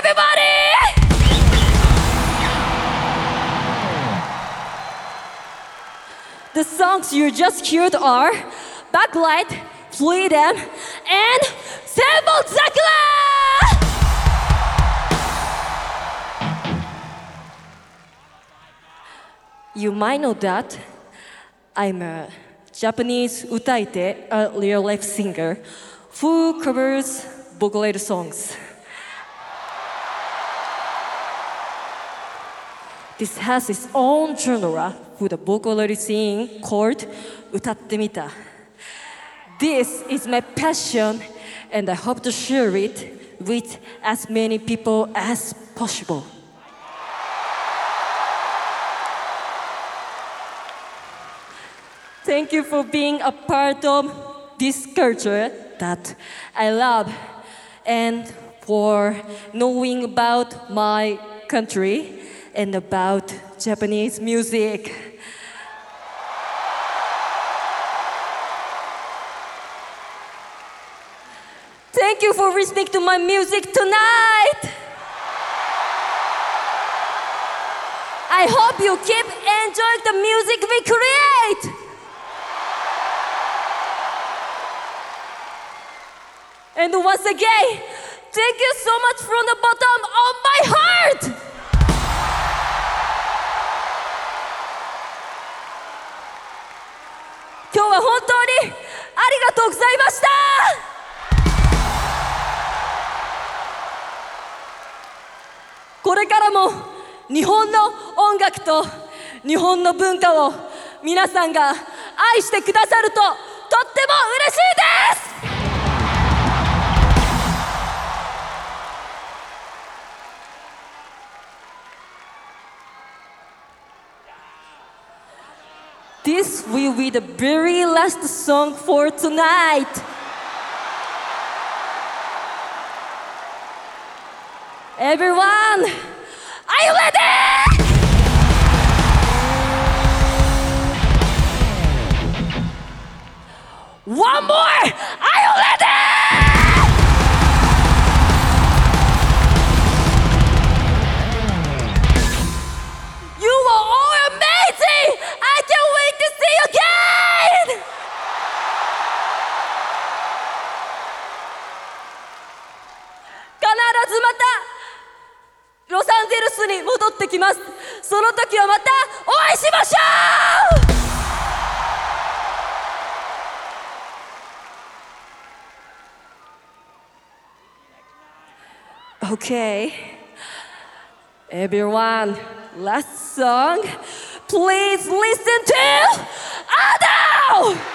everybody! The songs you just heard are Backlight, Freedom, and Senbon Zakura! You might know that I'm a Japanese utaite, a real life singer who covers Vocaloid songs. This has its own genre for the Vocaloid scene called Utatte Mita. This is my passion and I hope to share it with as many people as possible. Thank you for being a part of this culture that I love and for knowing about my country and about Japanese music. Thank you for listening to my music tonight. I hope you keep enjoying the music we create. And once again, thank you so much from the bottom of my heart! 本当にありがとうございました。これからも日本の音楽と日本の文化を皆さんが愛してくださるととっても嬉しいです。This will be the very last song for tonight. Everyone, are you ready? One more! Are you ready? ずまたロサンゼルスに戻ってきますその時はまたお会いしましょう Okay. Everyone, last song. Please listen to Ada!